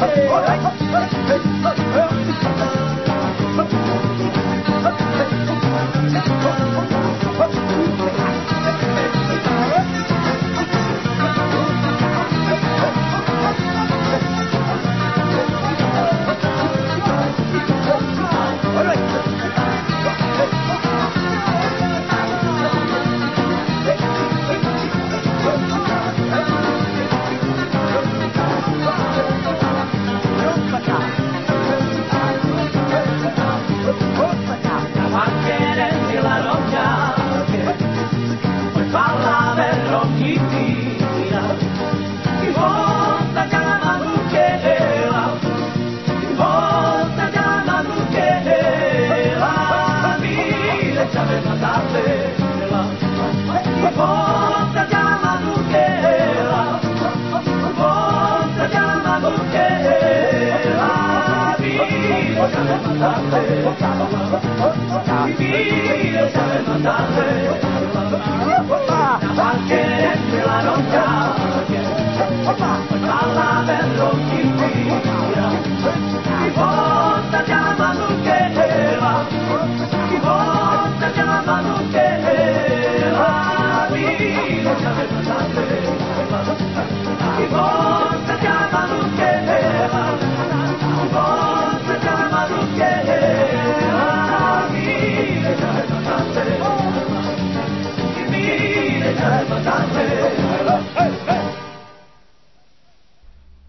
はい。matarse, sabe matarse, mi vida sabe. el alma cante.